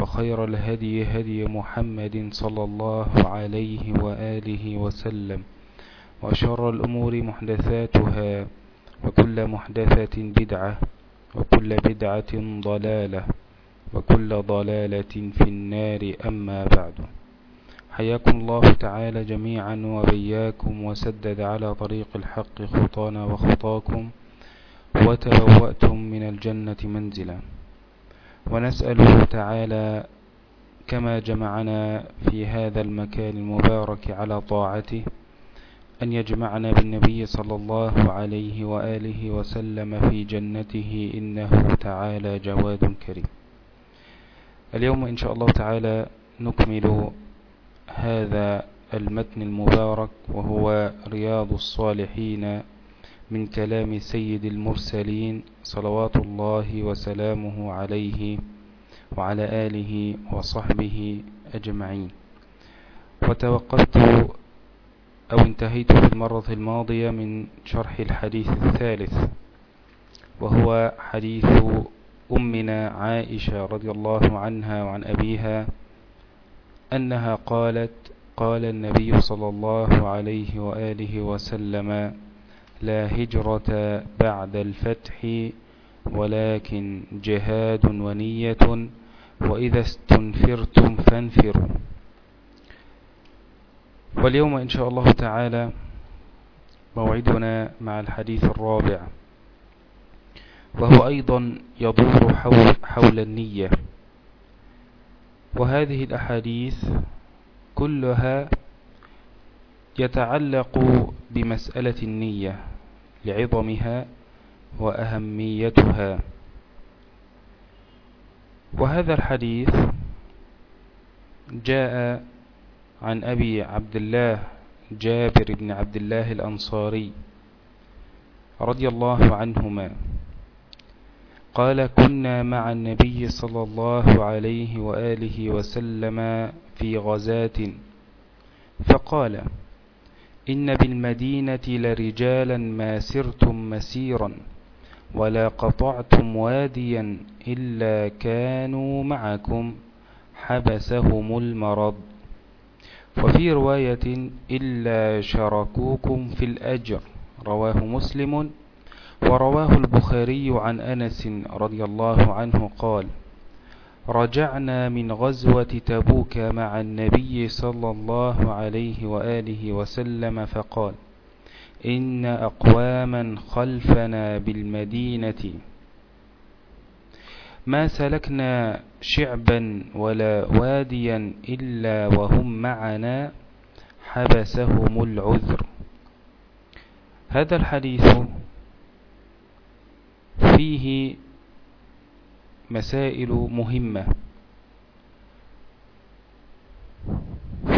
وخير الهدي هدي محمد صلى الله عليه وآله وسلم وشر الأمور محدثاتها وكل محدثة بدعة وكل بدعة ضلالة وكل ضلالة في النار أما بعد. حياكم الله تعالى جميعا وبياكم وسدد على طريق الحق خطانا وخطاكم وتبوأتم من الجنة منزلا. ونسأله تعالى كما جمعنا في هذا المكان المبارك على طاعته أن يجمعنا بالنبي صلى الله عليه وآله وسلم في جنته إنه تعالى جواد كريم. اليوم إن شاء الله تعالى نكمل هذا المتن المبارك وهو رياض الصالحين من كلام سيد المرسلين صلوات الله وسلامه عليه وعلى آله وصحبه أجمعين. وتوقفت أو انتهيت في المرة الماضية من شرح الحديث الثالث وهو حديث أمنا عائشة رضي الله عنها وعن أبيها أنها قالت قال النبي صلى الله عليه وآله وسلم لا هجرة بعد الفتح ولكن جهاد ونية وإذا استنفرتم فانفروا. واليوم إن شاء الله تعالى موعدنا مع الحديث الرابع وهو أيضا يدور حول, حول النية. وهذه الأحاديث كلها يتعلق بمسألة النية. لعظمها وأهميتها. وهذا الحديث جاء عن أبي عبد الله جابر بن عبد الله الأنصاري رضي الله عنهما. قال كنا مع النبي صلى الله عليه وآله وسلم في غزاة. فقال إن بالمدينة لرجالا ما سرتم مسيرا ولا قطعتم واديا إلا كانوا معكم حبسهم المرض. وفي رواية إلا شركوكم في الأجر. رواه مسلم. ورواه البخاري عن أنس رضي الله عنه قال رجعنا من غزوة تبوك مع النبي صلى الله عليه وآله وسلم فقال إن أقواما خلفنا بالمدينة. ما سلكنا شعبا ولا واديا إلا وهم معنا حبسهم العذر. هذا الحديث فيه مسائل مهمة.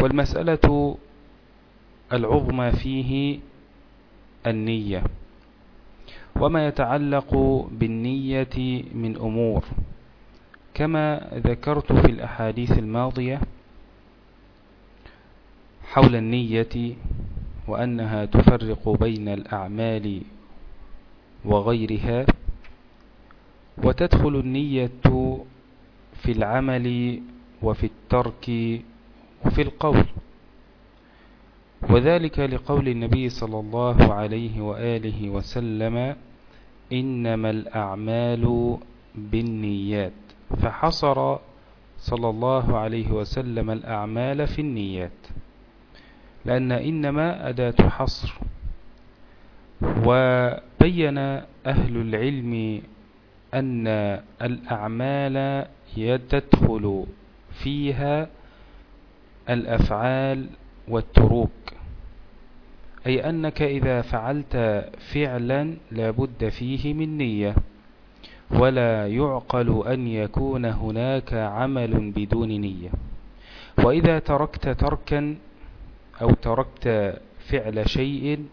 والمسألة العظمى فيه النية وما يتعلق بالنية من أمور. كما ذكرت في الأحاديث الماضية حول النية وأنها تفرق بين الأعمال وغيرها وتدخل النية في العمل وفي الترك وفي القول. وذلك لقول النبي صلى الله عليه وآله وسلم إنما الأعمال بالنيات. فحصر صلى الله عليه وسلم الأعمال في النيات. لأن إنما أداة حصر. وبين أهل العلم أن الأعمال تدخل فيها الأفعال والتروك. أي أنك إذا فعلت فعلا لابد فيه من نية. ولا يعقل أن يكون هناك عمل بدون نية. وإذا تركت تركا أو تركت فعل شيء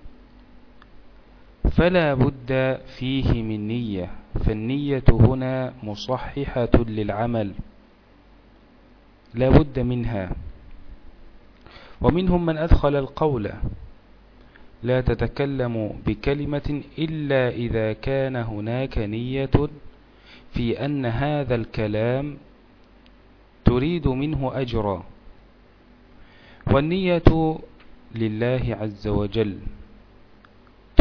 فلا بد فيه من نية. فالنية هنا مصححة للعمل لا بد منها. ومنهم من أدخل القول لا تتكلم بكلمة إلا إذا كان هناك نية في أن هذا الكلام تريد منه أجرا. والنية لله عز وجل.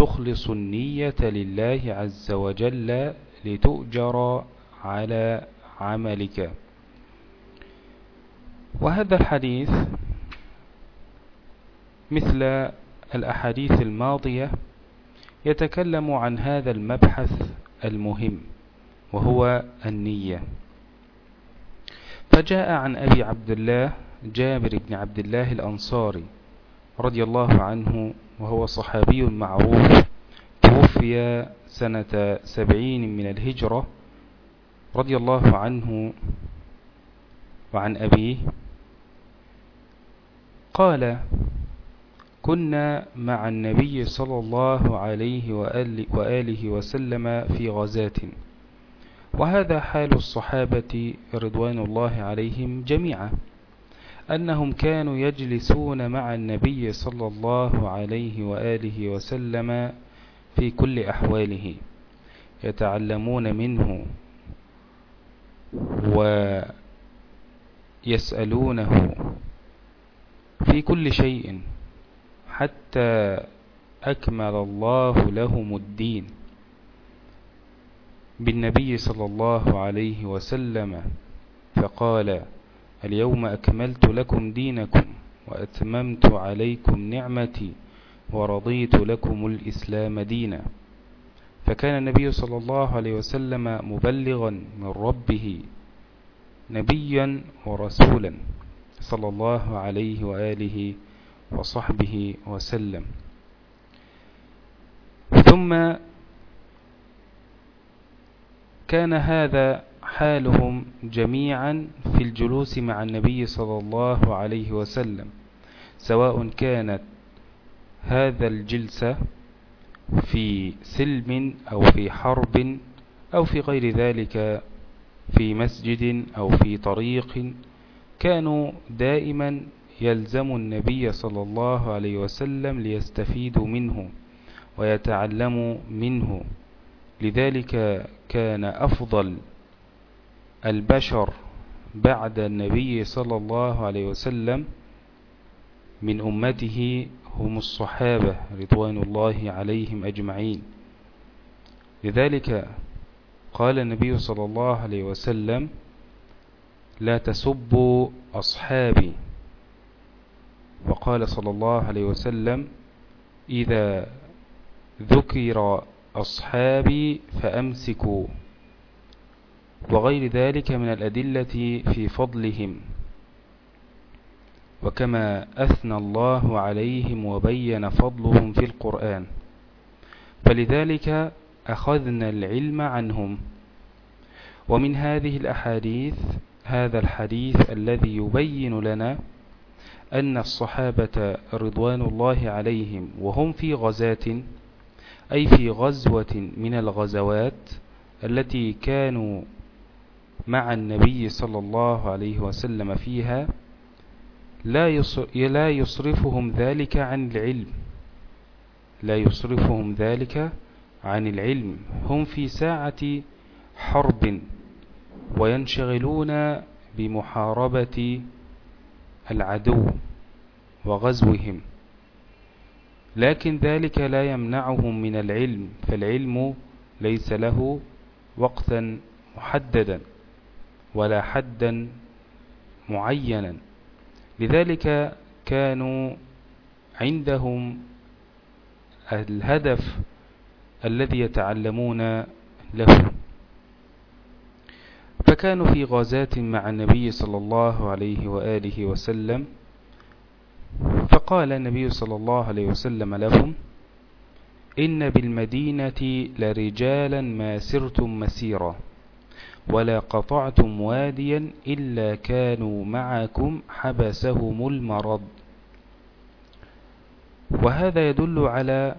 تخلص النية لله عز وجل لتؤجر على عملك. وهذا الحديث مثل الأحاديث الماضية يتكلم عن هذا المبحث المهم وهو النية. فجاء عن أبي عبد الله جابر بن عبد الله الأنصاري رضي الله عنه وهو صحابي معروف توفي سنة سبعين من الهجرة رضي الله عنه وعن أبيه. قال كنا مع النبي صلى الله عليه وآله وسلم في غزاة وهذا حال الصحابة رضوان الله عليهم جميعا. أنهم كانوا يجلسون مع النبي صلى الله عليه وآله وسلم في كل أحواله يتعلمون منه ويسألونه في كل شيء حتى أكمل الله لهم الدين بالنبي صلى الله عليه وسلم. فقال اليوم أكملت لكم دينكم وأتممت عليكم نعمتي ورضيت لكم الإسلام دينا. فكان النبي صلى الله عليه وسلم مبلغا من ربه نبيا ورسولا صلى الله عليه وآله وصحبه وسلم. ثم كان هذا حالهم جميعا في الجلوس مع النبي صلى الله عليه وسلم سواء كانت هذا الجلسة في سلم أو في حرب أو في غير ذلك في مسجد أو في طريق كانوا دائما يلزم النبي صلى الله عليه وسلم ليستفيدوا منه ويتعلموا منه. لذلك كان أفضل البشر بعد النبي صلى الله عليه وسلم من أمته هم الصحابة رضوان الله عليهم أجمعين. لذلك قال النبي صلى الله عليه وسلم لا تسبوا أصحابي. وقال صلى الله عليه وسلم إذا ذكر أصحابي فأمسكوا. وغير ذلك من الأدلة في فضلهم. وكما أثنى الله عليهم وبين فضلهم في القرآن. فلذلك أخذنا العلم عنهم. ومن هذه الأحاديث هذا الحديث الذي يبين لنا أن الصحابة رضوان الله عليهم وهم في غزاة أي في غزوة من الغزوات التي كانوا مع النبي صلى الله عليه وسلم فيها لا يصرفهم ذلك عن العلم. لا يصرفهم ذلك عن العلم. هم في ساعة حرب وينشغلون بمحاربة العدو وغزوهم. لكن ذلك لا يمنعهم من العلم فالعلم ليس له وقتا محددا. ولا حدا معينا. لذلك كانوا عندهم الهدف الذي يتعلمون له. فكانوا في غازات مع النبي صلى الله عليه وآله وسلم. فقال النبي صلى الله عليه وسلم لهم إن بالمدينة لرجالا ما سرتم مسيرا. ولا قطعتم واديا إلا كانوا معكم حبسهم المرض. وهذا يدل على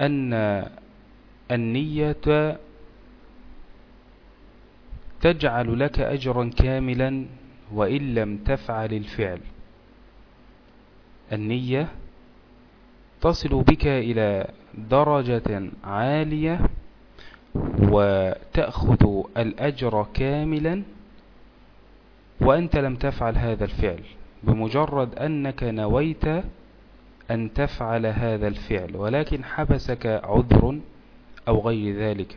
أن النية تجعل لك أجرا كاملا وإن لم تفعل الفعل. النية تصل بك إلى درجة عالية وتأخذ الأجر كاملا وأنت لم تفعل هذا الفعل بمجرد أنك نويت أن تفعل هذا الفعل ولكن حبسك عذر أو غير ذلك.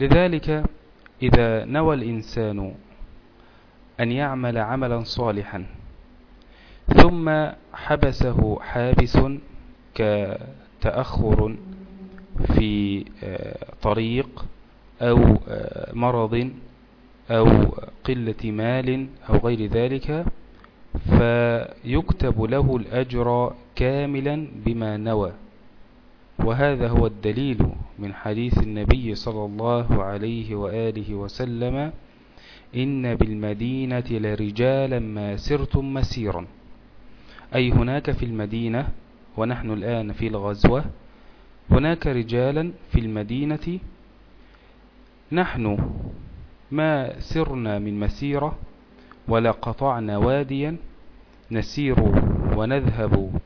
لذلك إذا نوى الإنسان أن يعمل عملا صالحا ثم حبسه حابس كتأخر في آه، طريق أو آه، مرض أو قلة مال أو غير ذلك فيكتب له الأجر كاملا بما نوى. وهذا هو الدليل من حديث النبي صلى الله عليه وآله وسلم إن بالمدينة لرجالا ما سرتم مسيرا. أي هناك في المدينة ونحن الآن في الغزوة هناك رجالا في المدينة نحن ما سرنا من مسيرة ولا قطعنا واديا نسير ونذهب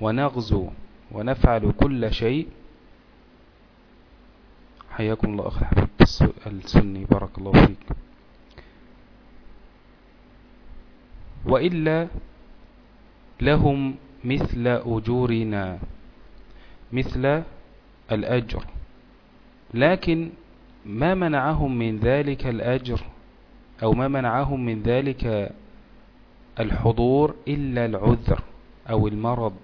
ونغزو ونفعل كل شيء. حياكم الله أخي حبيب السني بارك الله فيك. وإلا لهم مثل أجورنا مثل الأجر. لكن ما منعهم من ذلك الأجر أو ما منعهم من ذلك الحضور إلا العذر أو المرض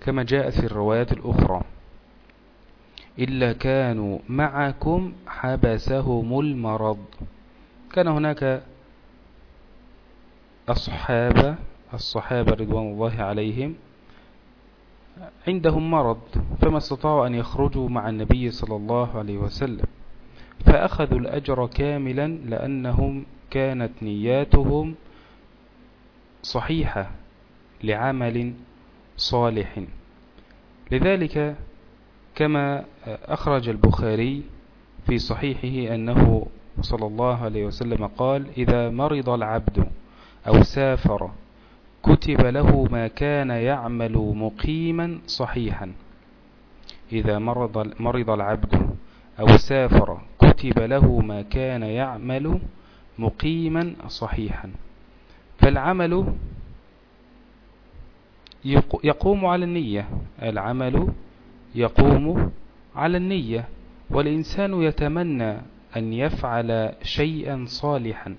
كما جاء في الروايات الأخرى. إلا كانوا معكم حبسهم المرض. كان هناك أصحاب الصحابة رضوان الله عليهم عندهم مرض فما استطاعوا أن يخرجوا مع النبي صلى الله عليه وسلم. فأخذوا الأجر كاملا لأنهم كانت نياتهم صحيحة لعمل صالح. لذلك كما أخرج البخاري في صحيحه أنه صلى الله عليه وسلم قال إذا مرض العبد أو سافر كتب له ما كان يعمل مقيما صحيحا. إذا مرض, مرض العبد أو سافر كتب له ما كان يعمل مقيما صحيحا. فالعمل يقوم على النية. العمل يقوم على النية. والإنسان يتمنى أن يفعل شيئا صالحا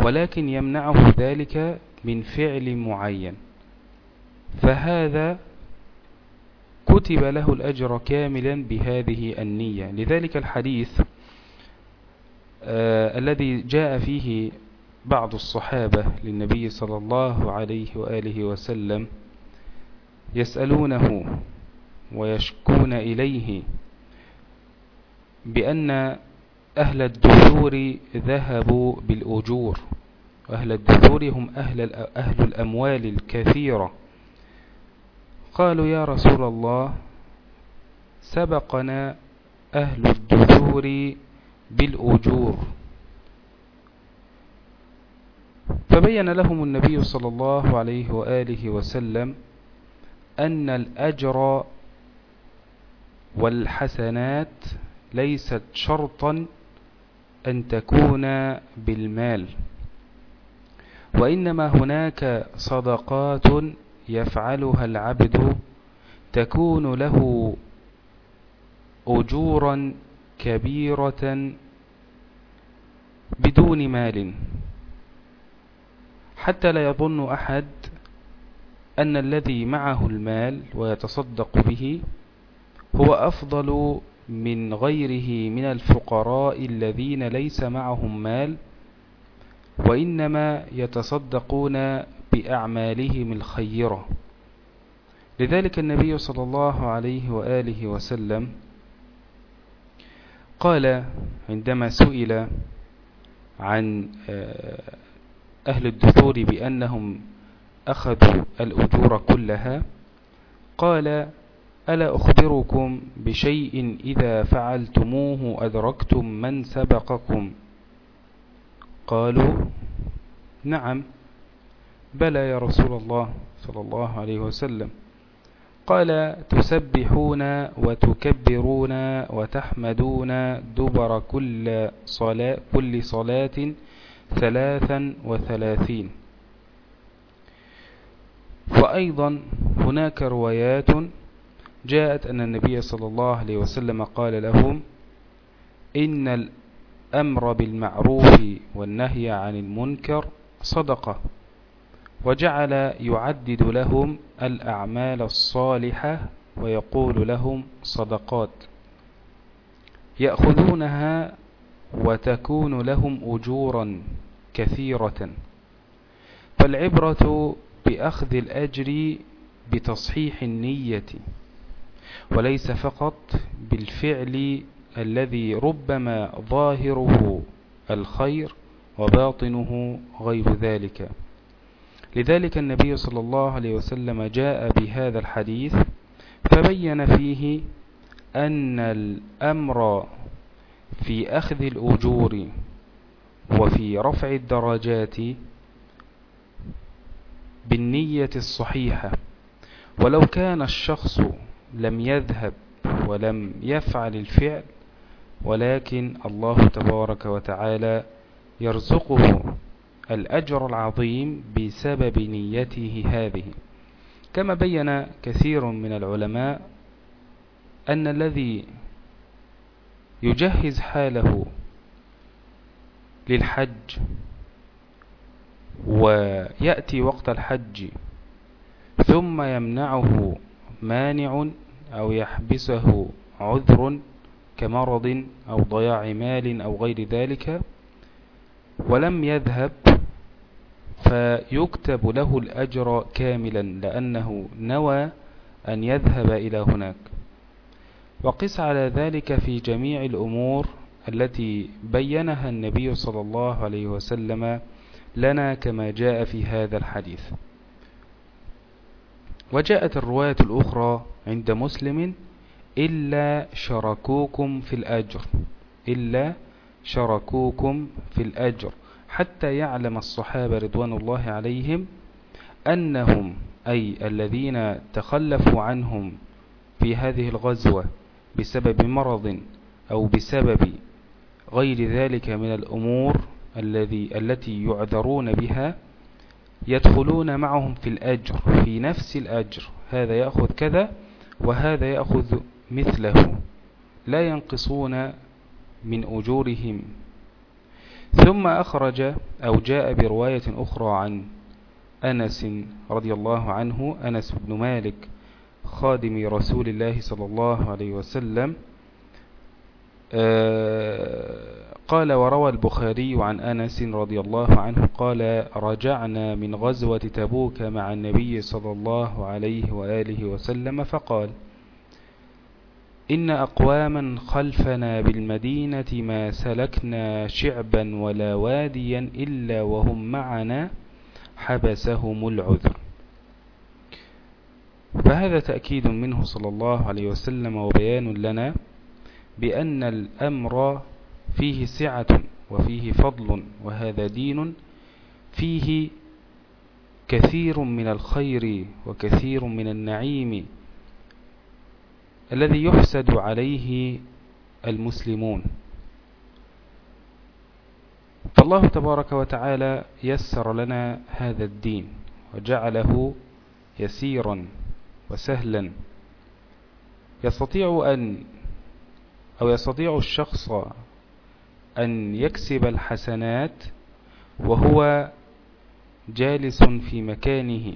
ولكن يمنعه ذلك من فعل معين. فهذا كتب له الأجر كاملا بهذه النية. لذلك الحديث آه الذي جاء فيه بعض الصحابة للنبي صلى الله عليه وآله وسلم يسألونه ويشكون إليه بأن أهل الدثور ذهبوا بالأجور. وأهل الدثور هم أهل, أهل الأموال الكثيرة. قالوا يا رسول الله سبقنا أهل الدثور بالأجور. فبين لهم النبي صلى الله عليه وآله وسلم أن الأجر والحسنات ليست شرطا أن تكون بالمال. وإنما هناك صدقات يفعلها العبد تكون له أجورا كبيرة بدون مال. حتى لا يظن أحد أن الذي معه المال ويتصدق به هو أفضل من غيره من الفقراء الذين ليس معهم مال وإنما يتصدقون بأعمالهم الخيرة. لذلك النبي صلى الله عليه وآله وسلم قال عندما سئل عن آه، أهل الدثور بأنهم أخذوا الأجور كلها قال ألا أخبركم بشيء إذا فعلتموه أدركتم من سبقكم؟ قالوا نعم بلى يا رسول الله صلى الله عليه وسلم. قال تسبحون وتكبرون وتحمدون دبر كل صلاة, كل صلاة ثلاثا وثلاثين. وأيضا هناك روايات جاءت أن النبي صلى الله عليه وسلم قال لهم إن الأمر بالمعروف والنهي عن المنكر صدقة وجعل يعدد لهم الأعمال الصالحة ويقول لهم صدقات يأخذونها وتكون لهم أجورا كثيرة فالعبرة بأخذ الأجر بتصحيح النية وليس فقط بالفعل الذي ربما ظاهره الخير وباطنه غير ذلك. لذلك النبي صلى الله عليه وسلم جاء بهذا الحديث فبين فيه أن الأمر في أخذ الأجور وفي رفع الدرجات بالنية الصحيحة. ولو كان الشخص لم يذهب ولم يفعل الفعل ولكن الله تبارك وتعالى يرزقه الأجر العظيم بسبب نيته هذه. كما بين كثير من العلماء أن الذي يجهز حاله للحج ويأتي وقت الحج ثم يمنعه مانع أو يحبسه عذر كمرض أو ضياع مال أو غير ذلك ولم يذهب فيكتب له الأجر كاملا لأنه نوى أن يذهب إلى هناك. وقس على ذلك في جميع الأمور التي بينها النبي صلى الله عليه وسلم لنا كما جاء في هذا الحديث. وجاءت الرواية الأخرى عند مسلم إلا شركوكم في الأجر. إلا شركوكم في الأجر. حتى يعلم الصحابة رضوان الله عليهم أنهم أي الذين تخلفوا عنهم في هذه الغزوة بسبب مرض أو بسبب غير ذلك من الأمور الذي التي يعذرون بها يدخلون معهم في الأجر في نفس الأجر. هذا يأخذ كذا وهذا يأخذ مثله لا ينقصون من أجورهم. ثم أخرج أو جاء برواية أخرى عن أنس رضي الله عنه أنس بن مالك خادم رسول الله صلى الله عليه وسلم آه، قال وروى البخاري عن أنس رضي الله عنه قال رجعنا من غزوة تبوك مع النبي صلى الله عليه وآله وسلم فقال إن أقواما خلفنا بالمدينة ما سلكنا شعبا ولا واديا إلا وهم معنا حبسهم العذر. فهذا تأكيد منه صلى الله عليه وسلم وبيان لنا بأن الأمر فيه سعة وفيه فضل وهذا دين فيه كثير من الخير وكثير من النعيم الذي يحسد عليه المسلمون. فالله تبارك وتعالى يسر لنا هذا الدين وجعله يسيرا وسهلا. يستطيع أن أو يستطيع الشخص أن يكسب الحسنات وهو جالس في مكانه.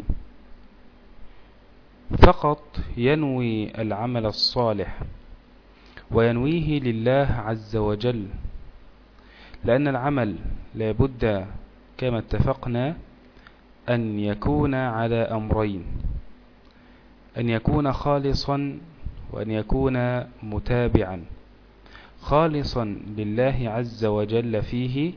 فقط ينوي العمل الصالح وينويه لله عز وجل لأن العمل لابد كما اتفقنا أن يكون على أمرين أن يكون خالصا وأن يكون متابعا خالصا لله عز وجل فيه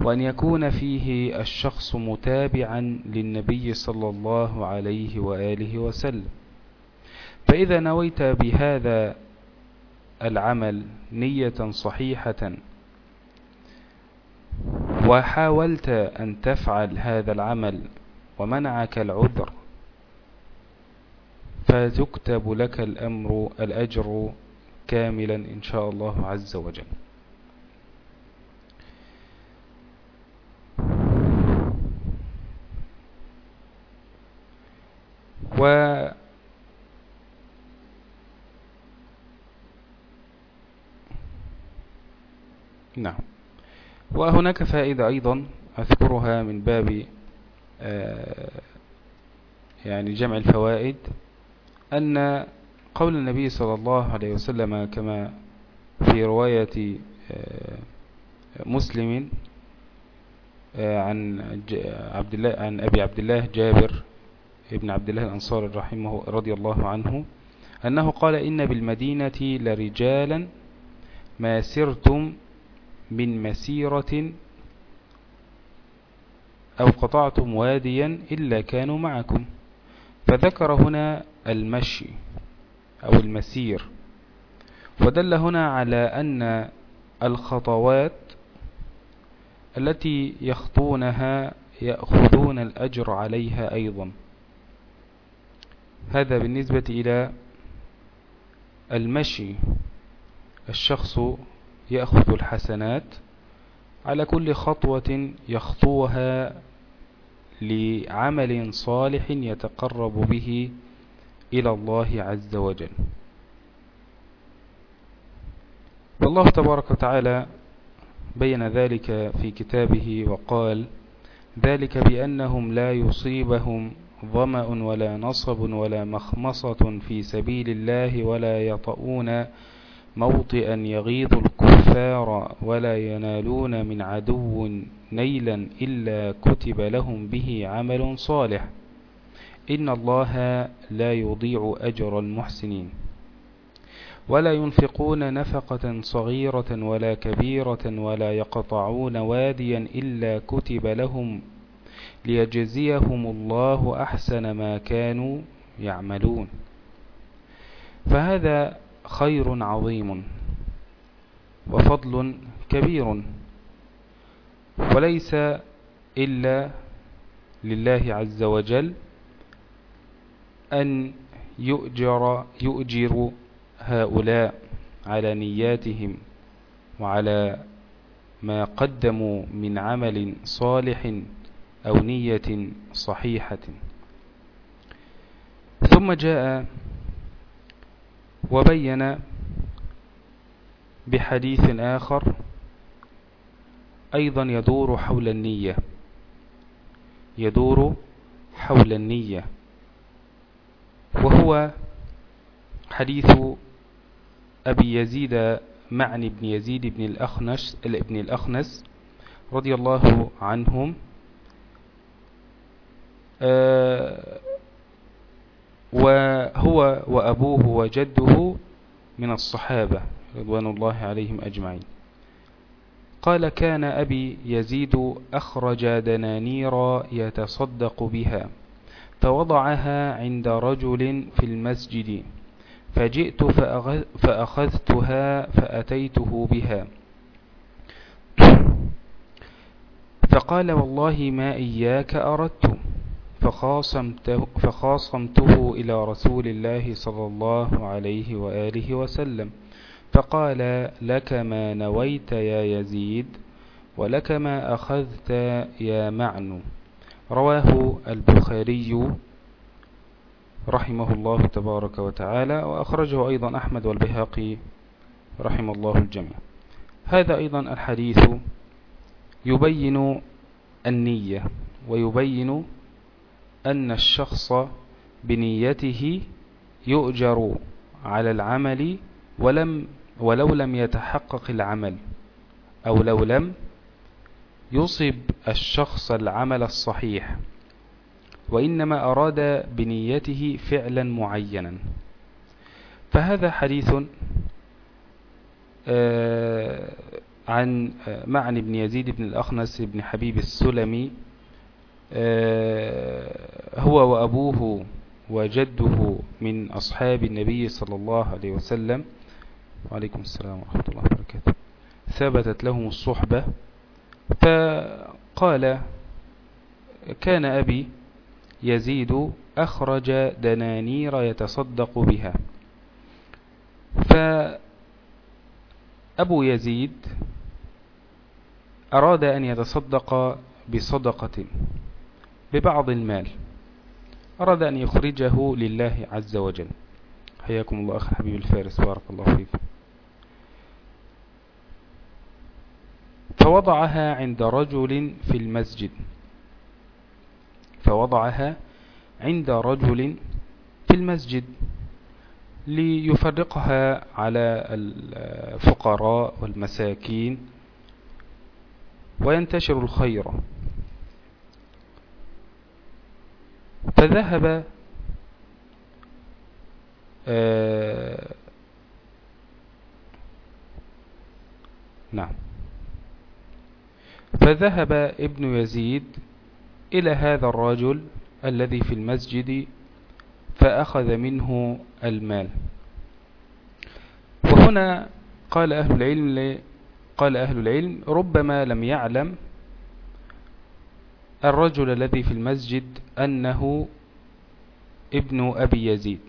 وأن يكون فيه الشخص متابعا للنبي صلى الله عليه وآله وسلم. فإذا نويت بهذا العمل نية صحيحة وحاولت أن تفعل هذا العمل ومنعك العذر فتكتب لك الأمر الأجر كاملا إن شاء الله عز وجل. و نعم. وهناك فائدة أيضا أذكرها من باب آه، يعني جمع الفوائد أن قول النبي صلى الله عليه وسلم كما في رواية آه، مسلم آه، عن عبد الله عن أبي عبد الله جابر ابن عبد الله الأنصار رحمه رضي الله عنه أنه قال إن بالمدينة لرجالا ما سرتم من مسيرة أو قطعتم واديا إلا كانوا معكم. فذكر هنا المشي أو المسير ودل هنا على أن الخطوات التي يخطونها يأخذون الأجر عليها أيضا. هذا بالنسبة إلى المشي. الشخص يأخذ الحسنات على كل خطوة يخطوها لعمل صالح يتقرب به إلى الله عز وجل. والله تبارك وتعالى بين ذلك في كتابه وقال ذلك بأنهم لا يصيبهم ظمأ ولا نصب ولا مخمصة في سبيل الله ولا يطؤون موطئا يغيظ الكفار ولا ينالون من عدو نيلا إلا كتب لهم به عمل صالح إن الله لا يضيع أجر المحسنين ولا ينفقون نفقة صغيرة ولا كبيرة ولا يقطعون واديا إلا كتب لهم ليجزيهم الله أحسن ما كانوا يعملون. فهذا خير عظيم وفضل كبير وليس إلا لله عز وجل أن يؤجر, يؤجر هؤلاء على نياتهم وعلى ما قدموا من عمل صالح أو نية صحيحة. ثم جاء وبين بحديث آخر أيضا يدور حول النية. يدور حول النية. وهو حديث أبي يزيد معن بن يزيد بن الأخنس, ابن الأخنس رضي الله عنهم. وهو وأبوه وجده من الصحابة رضوان الله عليهم أجمعين. قال كان أبي يزيد أخرج دنانير يتصدق بها فوضعها عند رجل في المسجد فجئت فأخذتها فأتيته بها. فقال والله ما إياك أردت. فخاصمته, فخاصمته إلى رسول الله صلى الله عليه وآله وسلم. فقال لك ما نويت يا يزيد ولك ما أخذت يا معن. رواه البخاري رحمه الله تبارك وتعالى وأخرجه أيضا أحمد والبهاقي رحم الله الجميع. هذا أيضا الحديث يبين النية ويبين أن الشخص بنيته يؤجر على العمل ولم ولو لم يتحقق العمل أو لو لم يصب الشخص العمل الصحيح وإنما أراد بنيته فعلا معينا. فهذا حديث آه، عن آه، معنى بن يزيد بن الأخنس بن حبيب السلمي هو وأبوه وجده من أصحاب النبي صلى الله عليه وسلم. وعليكم السلام ورحمة الله وبركاته. ثبتت لهم الصحبة فقال كان أبي يزيد أخرج دنانير يتصدق بها. فأبو يزيد أراد أن يتصدق بصدقة. ببعض المال. أراد أن يخرجه لله عز وجل. حياكم الله أخي حبيب الفارس بارك الله فيكم فوضعها عند رجل في المسجد. فوضعها عند رجل في المسجد ليفرقها على الفقراء والمساكين وينتشر الخير. فذهب آه نعم. فذهب ابن يزيد إلى هذا الرجل الذي في المسجد فأخذ منه المال. وهنا قال أهل العلم قال أهل العلم ربما لم يعلم الرجل الذي في المسجد أنه ابن أبي يزيد.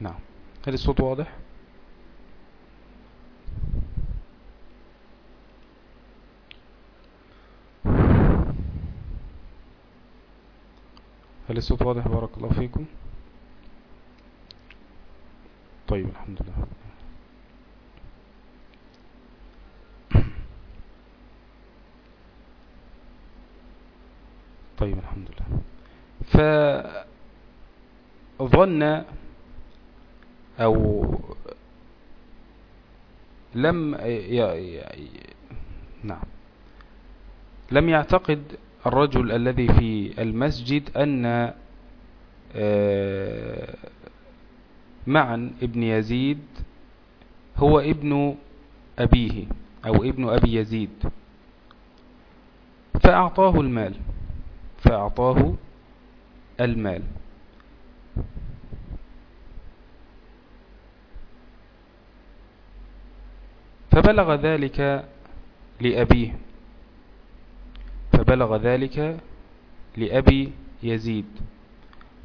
نعم. هل الصوت واضح؟ هل الصوت واضح؟ بارك الله فيكم. طيب الحمد لله. طيب الحمد لله فظن أو لم. نعم لم يعتقد الرجل الذي في المسجد أن آه، معا ابن يزيد هو ابن أبيه أو ابن أبي يزيد فأعطاه المال فأعطاه المال. فبلغ ذلك لأبيه. فبلغ ذلك لأبي يزيد.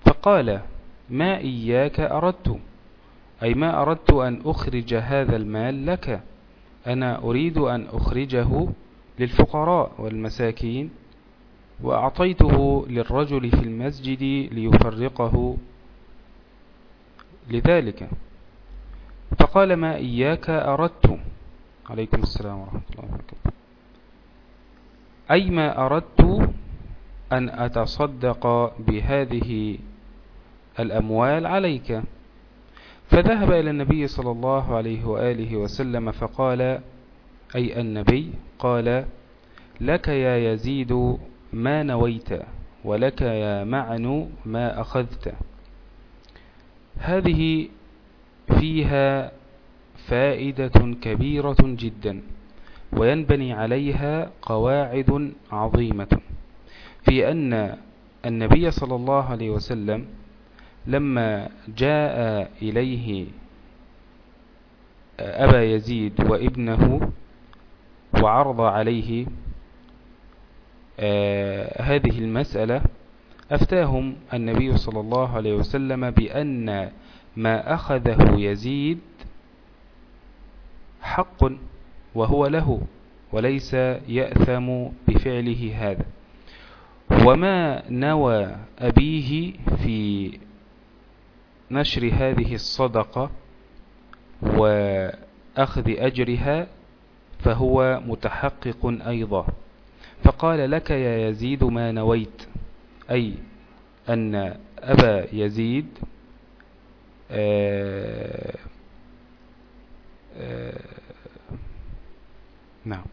فقال ما إياك أردت أي ما أردت أن أخرج هذا المال لك. أنا أريد أن أخرجه للفقراء والمساكين وأعطيته للرجل في المسجد ليفرقه لذلك. فقال ما إياك أردت. عليكم السلام ورحمة الله وبركاته. أي ما أردت أن أتصدق بهذه الأموال عليك. فذهب إلى النبي صلى الله عليه وآله وسلم فقال أي النبي؟ قال لك يا يزيد ما نويت ولك يا معن ما أخذت. هذه فيها فائدة كبيرة جدا وينبني عليها قواعد عظيمة. في أن النبي صلى الله عليه وسلم لما جاء إليه أبا يزيد وابنه وعرض عليه آه هذه المسألة أفتاهم النبي صلى الله عليه وسلم بأن ما أخذه يزيد حق وهو له وليس يأثم بفعله هذا. وما نوى أبيه في نشر هذه الصدقة وأخذ أجرها فهو متحقق أيضا. فقال لك يا يزيد ما نويت أي أن أبا يزيد آآ آه، آآ آه، نعم.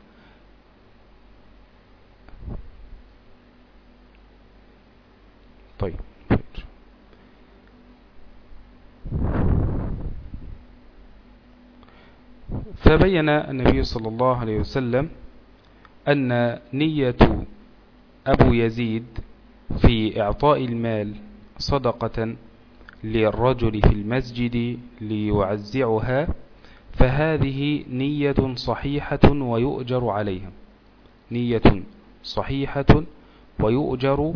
طيب فبين النبي صلى الله عليه وسلم أن نية أبو يزيد في إعطاء المال صدقة للرجل في المسجد ليعزعها فهذه نية صحيحة ويؤجر عليها. نية صحيحة ويؤجر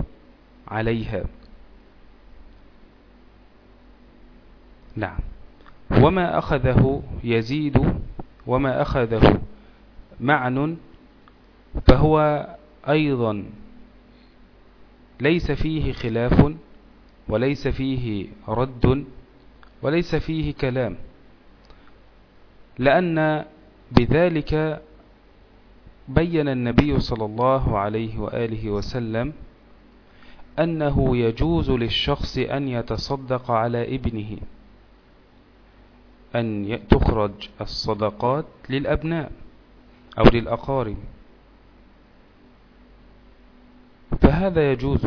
عليها. نعم. وما أخذه يزيد وما أخذه معن فهو أيضا ليس فيه خلاف وليس فيه رد وليس فيه كلام لأن بذلك بين النبي صلى الله عليه وآله وسلم أنه يجوز للشخص أن يتصدق على ابنه أن تخرج الصدقات للأبناء أو للأقارب. فهذا يجوز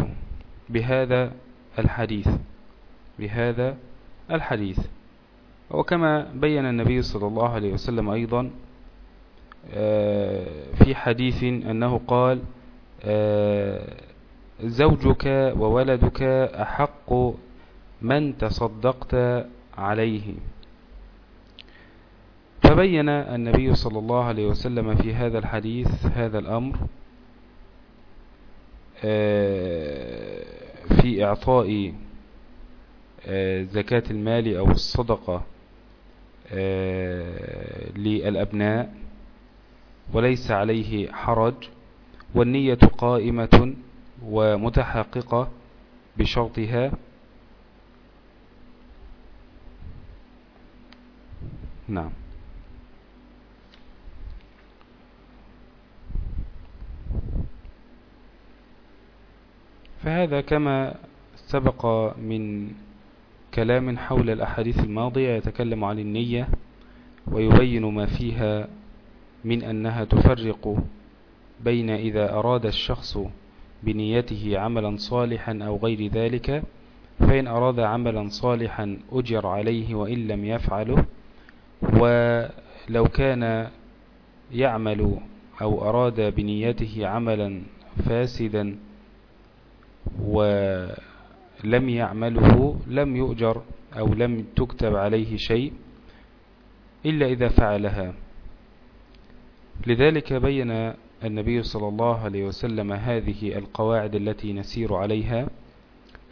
بهذا الحديث بهذا الحديث. وكما بين النبي صلى الله عليه وسلم أيضا آه، في حديث أنه قال آه، زوجك وولدك أحق من تصدقت عليه. فبين النبي صلى الله عليه وسلم في هذا الحديث هذا الأمر في إعطاء آه، زكاة المال أو الصدقة آه، للأبناء وليس عليه حرج والنية قائمة ومتحققة بشرطها. نعم. فهذا كما سبق من كلام حول الأحاديث الماضية يتكلم عن النية ويبين ما فيها من أنها تفرق بين إذا أراد الشخص بنيته عملا صالحا أو غير ذلك فإن أراد عملا صالحا أجر عليه وإن لم يفعله ولو كان يعمل أو أراد بنيته عملا فاسدا ولم يعمله لم يؤجر أو لم تكتب عليه شيء إلا إذا فعلها. لذلك بين النبي صلى الله عليه وسلم هذه القواعد التي نسير عليها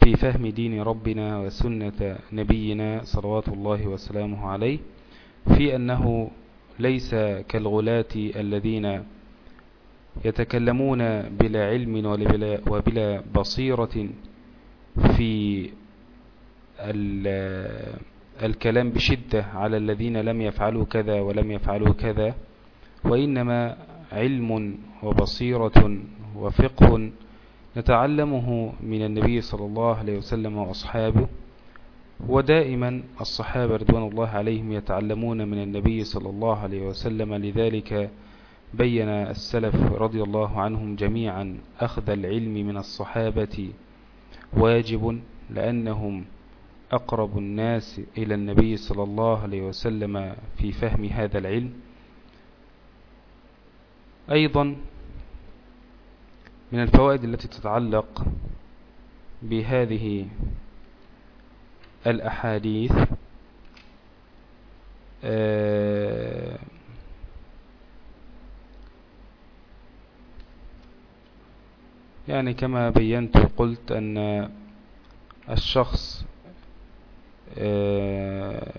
في فهم دين ربنا وسنة نبينا صلوات الله وسلامه عليه في أنه ليس كالغلاة الذين يتكلمون بلا علم وبلا, بصيرة في الكلام بشدة على الذين لم يفعلوا كذا ولم يفعلوا كذا وإنما علم وبصيرة وفقه نتعلمه من النبي صلى الله عليه وسلم وأصحابه ودائما الصحابة رضوان الله عليهم يتعلمون من النبي صلى الله عليه وسلم لذلك بين السلف رضي الله عنهم جميعا أخذ العلم من الصحابة واجب لأنهم أقرب الناس إلى النبي صلى الله عليه وسلم في فهم هذا العلم. أيضا من الفوائد التي تتعلق بهذه الأحاديث يعني كما بينت وقلت أن الشخص آه،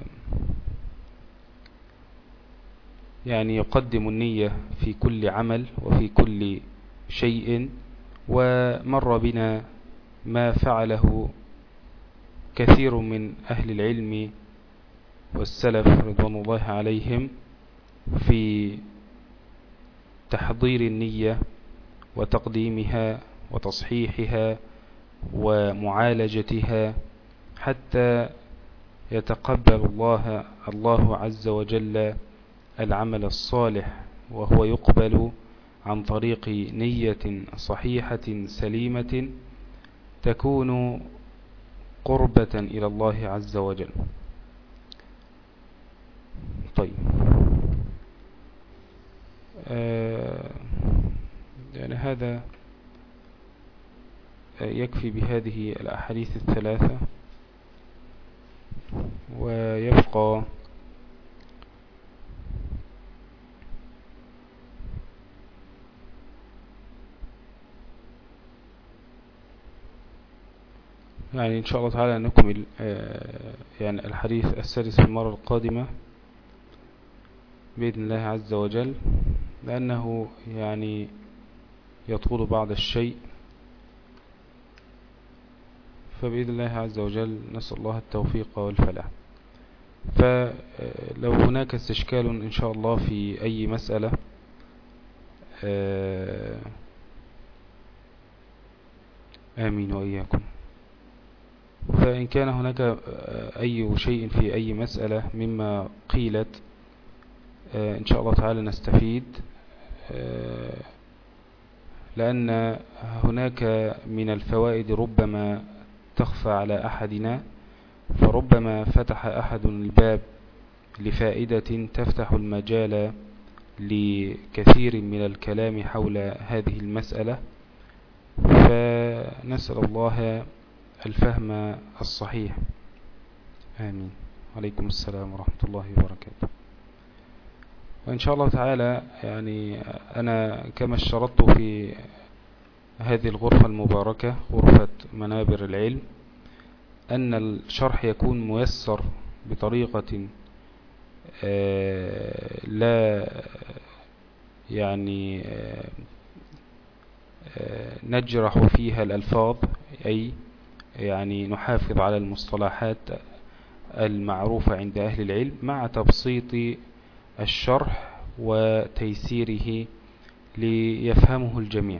يعني يقدم النية في كل عمل وفي كل شيء ومر بنا ما فعله كثير من أهل العلم والسلف رضوان الله عليهم في تحضير النية وتقديمها وتصحيحها ومعالجتها حتى يتقبل الله الله عز وجل العمل الصالح وهو يقبل عن طريق نية صحيحة سليمة تكون قربة إلى الله عز وجل. طيب. آه يعني هذا يكفي بهذه الأحاديث الثلاثة ويبقى يعني إن شاء الله تعالى نكمل آه، يعني الحديث السادس في المرة القادمة بإذن الله عز وجل لأنه يعني يطول بعض الشيء. فبإذن الله عز وجل نسأل الله التوفيق والفلاح. فلو هناك استشكال إن شاء الله في أي مسألة آه، آمين وإياكم. فإن كان هناك أي شيء في أي مسألة مما قيلت آه، إن شاء الله تعالى نستفيد آه، لأن هناك من الفوائد ربما تخفى على أحدنا فربما فتح أحد الباب لفائدة تفتح المجال لكثير من الكلام حول هذه المسألة. فنسأل الله الفهم الصحيح. آمين. عليكم السلام ورحمة الله وبركاته. وإن شاء الله تعالى يعني أنا كما اشترطت في هذه الغرفة المباركة غرفة منابر العلم أن الشرح يكون ميسر بطريقة آه، لا يعني آه، آه، نجرح فيها الألفاظ أي يعني نحافظ على المصطلحات المعروفة عند أهل العلم مع تبسيط الشرح وتيسيره ليفهمه الجميع.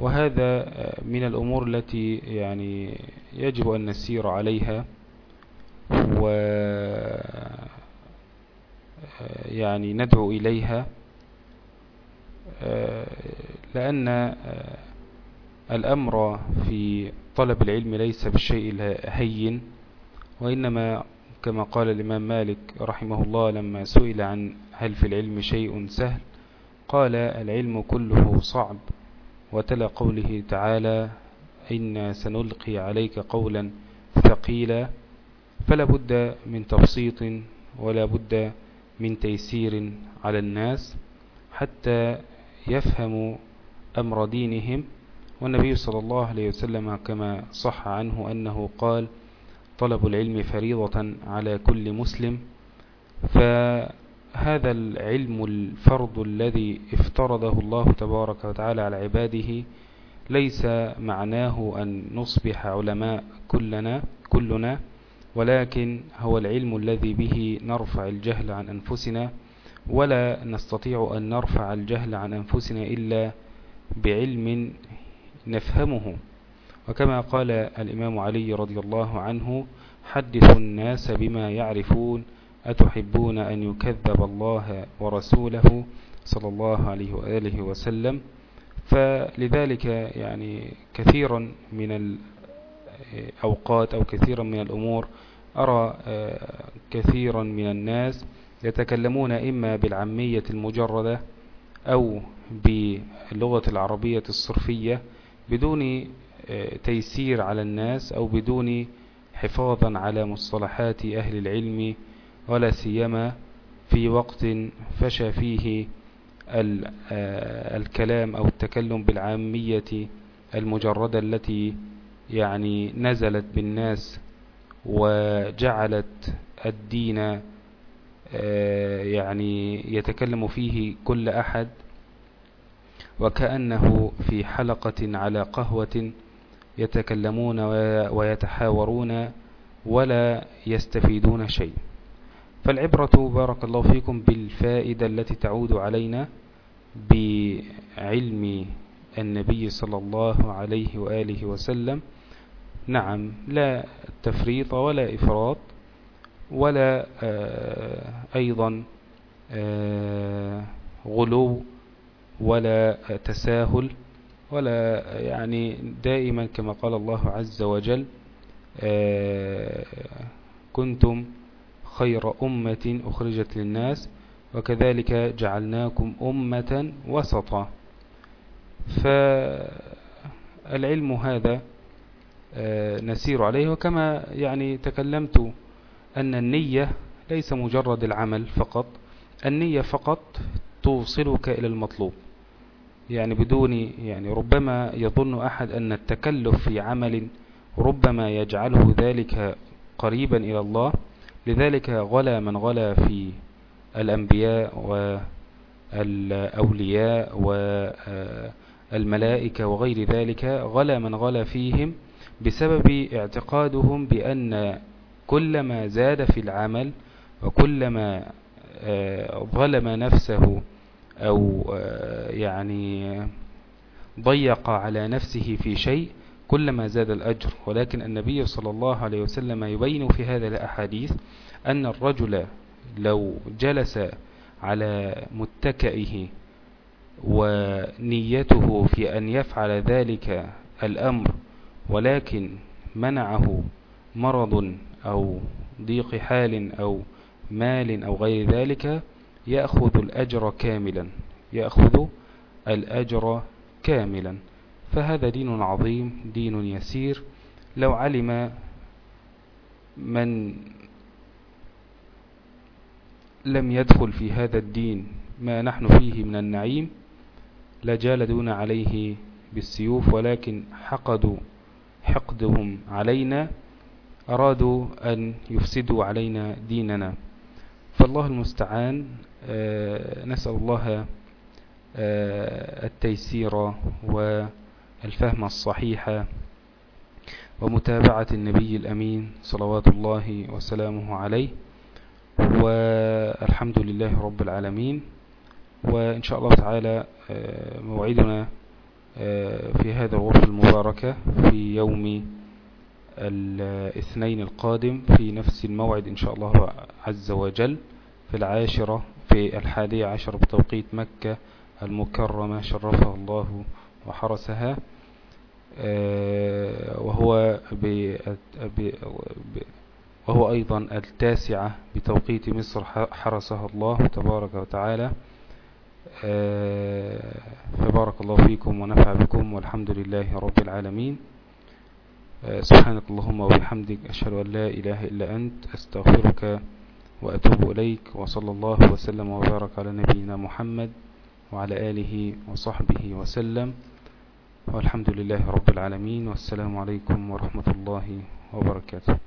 وهذا من الأمور التي يعني يجب أن نسير عليها. و يعني ندعو إليها لأن الأمر في طلب العلم ليس بالشيء الهين وإنما كما قال الإمام مالك رحمه الله لما سئل عن هل في العلم شيء سهل قال العلم كله صعب. وتلا قوله تعالى إنا سنلقي عليك قولا ثقيلا فلا بد من تبسيط ولا بد من تيسير على الناس حتى يفهموا أمر دينهم والنبي صلى الله عليه وسلم كما صح عنه أنه قال طلب العلم فريضة على كل مسلم فهذا العلم الفرض الذي افترضه الله تبارك وتعالى على عباده ليس معناه أن نصبح علماء كلنا كلنا ولكن هو العلم الذي به نرفع الجهل عن أنفسنا ولا نستطيع أن نرفع الجهل عن أنفسنا إلا بعلم نفهمه. وكما قال الإمام علي رضي الله عنه حدثوا الناس بما يعرفون أتحبون أن يكذب الله ورسوله صلى الله عليه وآله وسلم؟ فلذلك يعني كثيرا من الأوقات أو كثيرا من الأمور أرى آه، كثيرا من الناس يتكلمون إما بالعامية المجردة أو باللغة العربية الصرفية بدون آه، تيسير على الناس أو بدون حفاظا على مصطلحات أهل العلم ولا سيما في وقت فشى فيه الكلام أو التكلم بالعامية المجردة التي يعني نزلت بالناس وجعلت الدين يعني يتكلم فيه كل أحد. وكأنه في حلقة على قهوة يتكلمون ويتحاورون ولا يستفيدون شيء. فالعبرة بارك الله فيكم بالفائدة التي تعود علينا بعلم النبي صلى الله عليه وآله وسلم. نعم لا تفريط ولا إفراط ولا آه، أيضا آه، غلو ولا تساهل ولا يعني دائما كما قال الله عز وجل آه، كنتم خير أمة أخرجت للناس وكذلك جعلناكم أمة وسطا. فالعلم هذا آه، نسير عليه وكما يعني تكلمت أن النية ليس مجرد العمل فقط النية فقط توصلك إلى المطلوب. يعني بدون يعني ربما يظن أحد أن التكلف في عمل ربما يجعله ذلك قريبا إلى الله لذلك غلا من غلا في الأنبياء والأولياء والملائكة وغير ذلك غلا من غلا فيهم بسبب اعتقادهم بأن كلما زاد في العمل وكلما آه، ظلم نفسه أو آه، يعني ضيق على نفسه في شيء كلما زاد الأجر ولكن النبي صلى الله عليه وسلم يبين في هذا الأحاديث أن الرجل لو جلس على متكئه ونيته في أن يفعل ذلك الأمر ولكن منعه مرض أو ضيق حال أو مال أو غير ذلك يأخذ الأجر كاملا يأخذ الأجر كاملا. فهذا دين عظيم دين يسير. لو علم من لم يدخل في هذا الدين ما نحن فيه من النعيم لجالدون عليه بالسيوف ولكن حقدوا حقدهم علينا أرادوا أن يفسدوا علينا ديننا. فالله المستعان آه، نسأل الله آه، التيسير والفهم الصحيح ومتابعة النبي الأمين صلوات الله وسلامه عليه. والحمد لله رب العالمين. وإن شاء الله تعالى آه، موعدنا في هذا الغرفة المباركة في يوم الاثنين القادم في نفس الموعد إن شاء الله عز وجل في العاشرة في الحادية عشر بتوقيت مكة المكرمة شرفها الله وحرسها آه، وهو وهو أيضا التاسعة بتوقيت مصر حرسها الله تبارك وتعالى. آه، فبارك الله فيكم ونفع بكم والحمد لله رب العالمين. آه، سبحانك اللهم وبحمدك أشهد أن لا إله إلا أنت أستغفرك وأتوب إليك وصلى الله وسلم وبارك على نبينا محمد. وعلى آله وصحبه وسلم. والحمد لله رب العالمين. والسلام عليكم ورحمة الله وبركاته.